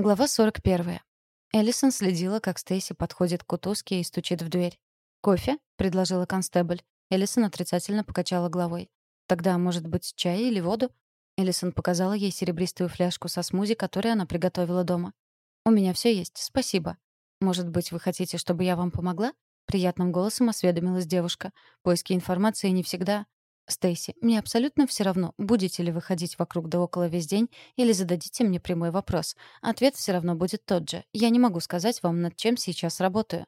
Глава 41. Эллисон следила, как Стейси подходит к утуске и стучит в дверь. «Кофе?» — предложила констебль. Эллисон отрицательно покачала головой. «Тогда, может быть, чай или воду?» Эллисон показала ей серебристую фляжку со смузи, которую она приготовила дома. «У меня все есть, спасибо. Может быть, вы хотите, чтобы я вам помогла?» Приятным голосом осведомилась девушка. Поиски информации не всегда «Стейси, мне абсолютно все равно, будете ли вы ходить вокруг да около весь день или зададите мне прямой вопрос. Ответ все равно будет тот же. Я не могу сказать вам, над чем сейчас работаю.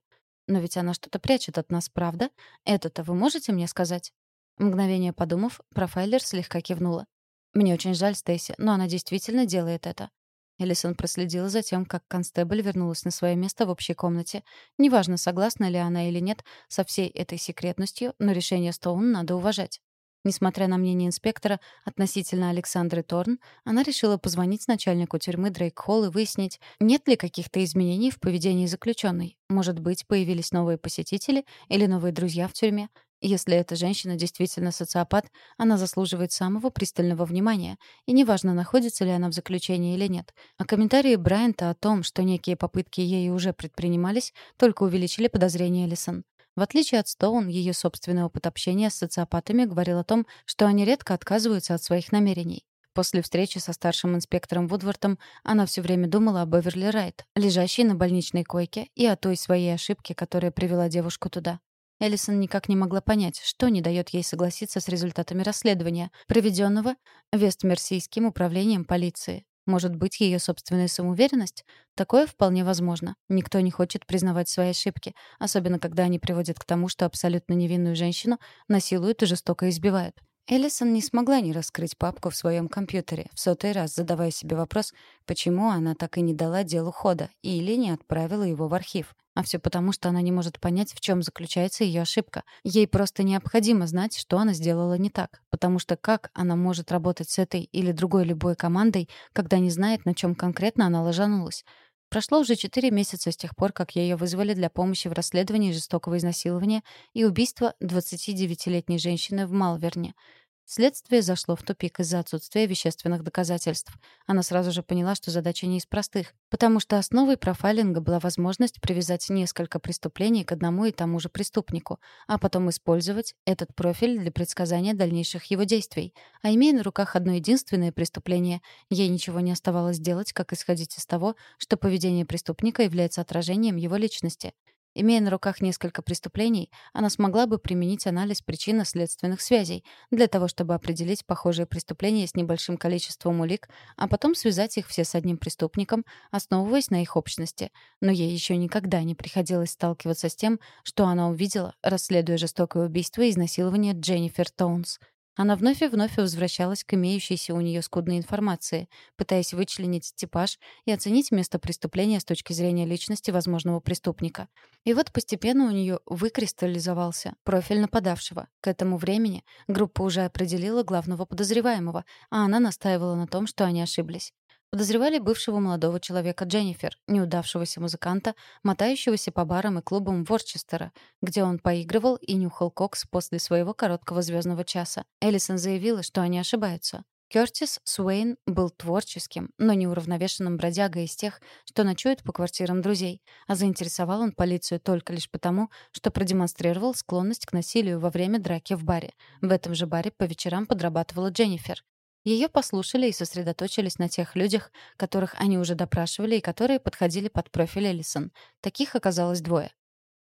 Но ведь она что-то прячет от нас, правда? Это-то вы можете мне сказать?» Мгновение подумав, профайлер слегка кивнула. «Мне очень жаль, Стейси, но она действительно делает это». Элисон проследила за тем, как констебль вернулась на свое место в общей комнате. Неважно, согласна ли она или нет со всей этой секретностью, но решение Стоун надо уважать. Несмотря на мнение инспектора относительно Александры Торн, она решила позвонить начальнику тюрьмы Дрейк Холл и выяснить, нет ли каких-то изменений в поведении заключенной. Может быть, появились новые посетители или новые друзья в тюрьме. Если эта женщина действительно социопат, она заслуживает самого пристального внимания, и неважно, находится ли она в заключении или нет. А комментарии Брайанта о том, что некие попытки ею уже предпринимались, только увеличили подозрения Элисон. В отличие от Стоун, ее собственный опыт общения с социопатами говорил о том, что они редко отказываются от своих намерений. После встречи со старшим инспектором Вудвортом она все время думала о Беверли Райт, лежащей на больничной койке, и о той своей ошибке, которая привела девушку туда. Эллисон никак не могла понять, что не дает ей согласиться с результатами расследования, проведенного Вестмерсийским управлением полиции. Может быть, ее собственная самоуверенность? Такое вполне возможно. Никто не хочет признавать свои ошибки, особенно когда они приводят к тому, что абсолютно невинную женщину насилуют и жестоко избивают. Эллисон не смогла не раскрыть папку в своем компьютере, в сотый раз задавая себе вопрос, почему она так и не дала делу хода или не отправила его в архив. А все потому, что она не может понять, в чем заключается ее ошибка. Ей просто необходимо знать, что она сделала не так. Потому что как она может работать с этой или другой любой командой, когда не знает, на чем конкретно она ложанулась? Прошло уже четыре месяца с тех пор, как ее вызвали для помощи в расследовании жестокого изнасилования и убийства 29-летней женщины в Малверне — Следствие зашло в тупик из-за отсутствия вещественных доказательств. Она сразу же поняла, что задача не из простых, потому что основой профайлинга была возможность привязать несколько преступлений к одному и тому же преступнику, а потом использовать этот профиль для предсказания дальнейших его действий. А имея на руках одно единственное преступление, ей ничего не оставалось делать, как исходить из того, что поведение преступника является отражением его личности. Имея на руках несколько преступлений, она смогла бы применить анализ причинно-следственных связей для того, чтобы определить похожие преступления с небольшим количеством улик, а потом связать их все с одним преступником, основываясь на их общности. Но ей еще никогда не приходилось сталкиваться с тем, что она увидела, расследуя жестокое убийство и изнасилование Дженнифер Тоунс. Она вновь и вновь возвращалась к имеющейся у нее скудной информации, пытаясь вычленить типаж и оценить место преступления с точки зрения личности возможного преступника. И вот постепенно у нее выкристаллизовался профиль нападавшего. К этому времени группа уже определила главного подозреваемого, а она настаивала на том, что они ошиблись. Подозревали бывшего молодого человека Дженнифер, неудавшегося музыканта, мотающегося по барам и клубам Ворчестера, где он поигрывал и нюхал кокс после своего короткого звездного часа. Эллисон заявила, что они ошибаются. Кёртис Суэйн был творческим, но неуравновешенным бродягой из тех, что ночует по квартирам друзей, а заинтересовал он полицию только лишь потому, что продемонстрировал склонность к насилию во время драки в баре. В этом же баре по вечерам подрабатывала Дженнифер. Ее послушали и сосредоточились на тех людях, которых они уже допрашивали и которые подходили под профиль Эллисон. Таких оказалось двое.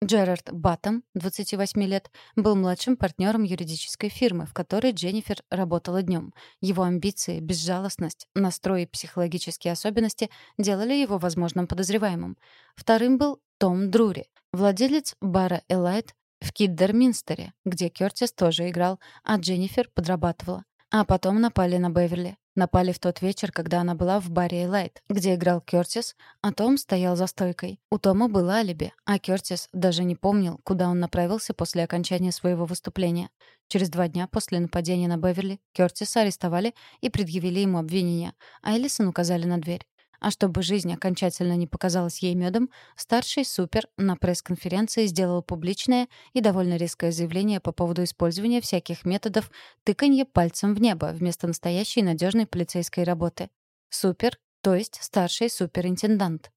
Джерард Баттон, 28 лет, был младшим партнером юридической фирмы, в которой Дженнифер работала днем. Его амбиции, безжалостность, настрой и психологические особенности делали его возможным подозреваемым. Вторым был Том Друри, владелец бара «Элайт» в Киддерминстере, где Кёртис тоже играл, а Дженнифер подрабатывала. А потом напали на Беверли. Напали в тот вечер, когда она была в баре Элайт, где играл Кёртис, а Том стоял за стойкой. У Тома было алиби, а Кёртис даже не помнил, куда он направился после окончания своего выступления. Через два дня после нападения на Беверли Кёртиса арестовали и предъявили ему обвинения, а Эллисон указали на дверь. А чтобы жизнь окончательно не показалась ей медом, старший супер на пресс-конференции сделал публичное и довольно резкое заявление по поводу использования всяких методов тыканья пальцем в небо вместо настоящей надежной полицейской работы. Супер то есть старший суперинтендант.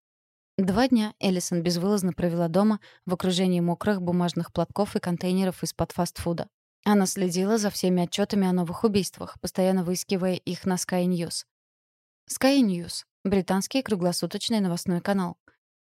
Два дня Эллисон безвылазно провела дома в окружении мокрых бумажных платков и контейнеров из-под фастфуда. Она следила за всеми отчетами о новых убийствах, постоянно выискивая их на Sky News. Sky News — британский круглосуточный новостной канал.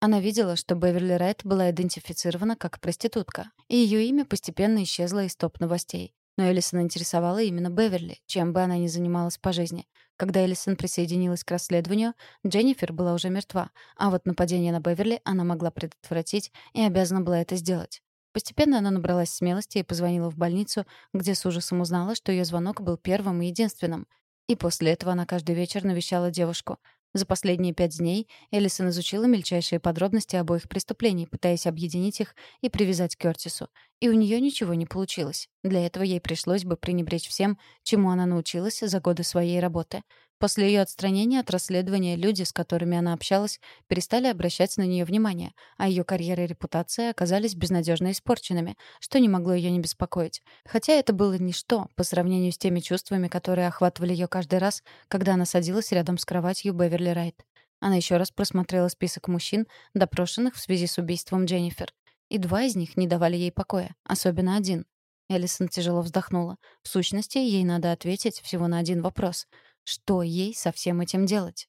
Она видела, что Беверли Райт была идентифицирована как проститутка, и ее имя постепенно исчезло из топ-новостей. Но Эллисон интересовала именно Беверли, чем бы она ни занималась по жизни. Когда Эллисон присоединилась к расследованию, Дженнифер была уже мертва, а вот нападение на Беверли она могла предотвратить и обязана была это сделать. Постепенно она набралась смелости и позвонила в больницу, где с ужасом узнала, что ее звонок был первым и единственным. И после этого она каждый вечер навещала девушку. За последние пять дней Эллисон изучила мельчайшие подробности обоих преступлений, пытаясь объединить их и привязать к Кёртису. И у нее ничего не получилось. Для этого ей пришлось бы пренебречь всем, чему она научилась за годы своей работы. После ее отстранения от расследования люди, с которыми она общалась, перестали обращать на нее внимание, а ее карьера и репутация оказались безнадежно испорченными, что не могло ее не беспокоить. Хотя это было ничто по сравнению с теми чувствами, которые охватывали ее каждый раз, когда она садилась рядом с кроватью Беверли Райт. Она еще раз просмотрела список мужчин, допрошенных в связи с убийством Дженнифер. И два из них не давали ей покоя, особенно один. Эллисон тяжело вздохнула. В сущности, ей надо ответить всего на один вопрос — что ей со всем этим делать?